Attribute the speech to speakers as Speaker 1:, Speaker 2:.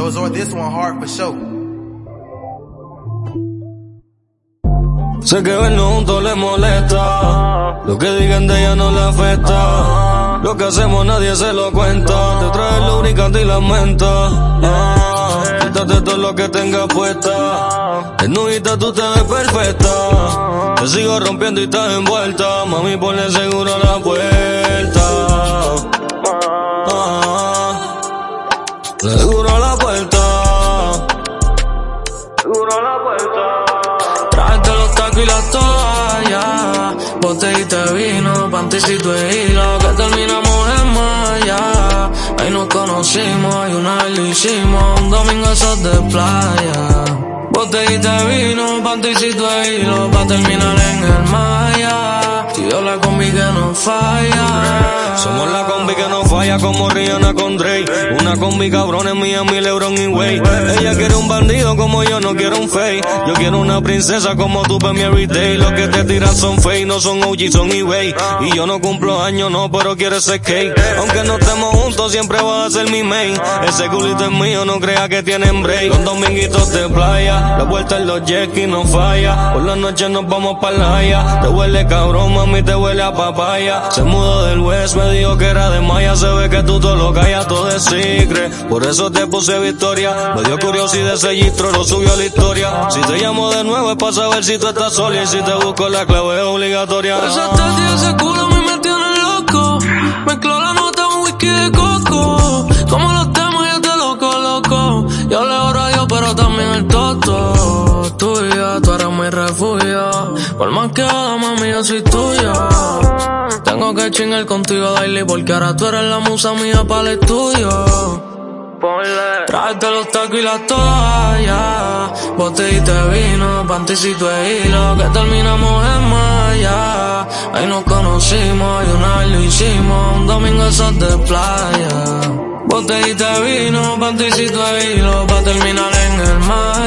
Speaker 1: Yo, Zord, this one hard for sure.
Speaker 2: Sé que vernos juntos le molesta. Lo que digan de ella no le afecta. Lo que hacemos nadie se lo cuenta. Te trae lubricante y la menta. Ah, todo lo que tengas puesta. Desnudita tú te ves perfecta. Te sigo rompiendo y estás envuelta. Mami, ponle seguro la puerta. Seguro la puerta.
Speaker 3: Tráete los tacos y las toallas. Botellita de vino, panticito de hilo. Que terminamos en malla. Ahí nos conocimos y una vez lo hicimos. Un domingo esos de playa. Botellita de vino, panticito de hilo. Pa' terminar en el maya. Yo la combi que no falla.
Speaker 2: Somos falla como Rihanna con Drake. Una combi cabrones mía, mil euros y Way. Ella quiere un bandido como yo, no quiero un fake. Yo quiero una princesa como tú para mi everyday. Los que te tiran son fake, no son OG, son eBay. Y yo no cumplo años, no, pero quiero ese cake. Aunque no estemos juntos, siempre vas a ser mi main. Ese culito es mío, no crea que tienen break. Los dominguitos de playa, la vuelta en los y no falla. Por la noche nos vamos para la haya. Te huele cabrón, mami, te huele a papaya. Se mudó del West, me dijo que era de Maya. Que tú todo lo callas, todo es secret. Por eso te puse victoria. Me dio curiosidad ese registro, lo subió a la historia. Si te llamo de nuevo es para saber si tú estás sola. Y si te busco la clave es obligatoria.
Speaker 3: Ese tati, ese culo me metió en el loco. Mezcló la nota un whisky de coco. Como los temas yo te lo coloco. Yo le oro a Dios, pero también el toto. Tú eres mi refugio. Por más que haga, mami, yo soy tuya. Tengo que chingar contigo daily porque ahora tú eres la musa mía para el estudio. Tráete los tacos y las toallas. Botellita de vino, panticito de hilo. Que terminamos en malla. Ahí nos conocimos y una vez lo hicimos. Un domingo esos de playa. Botellita de vino, panticito de hilo. Pa' terminar en el malla.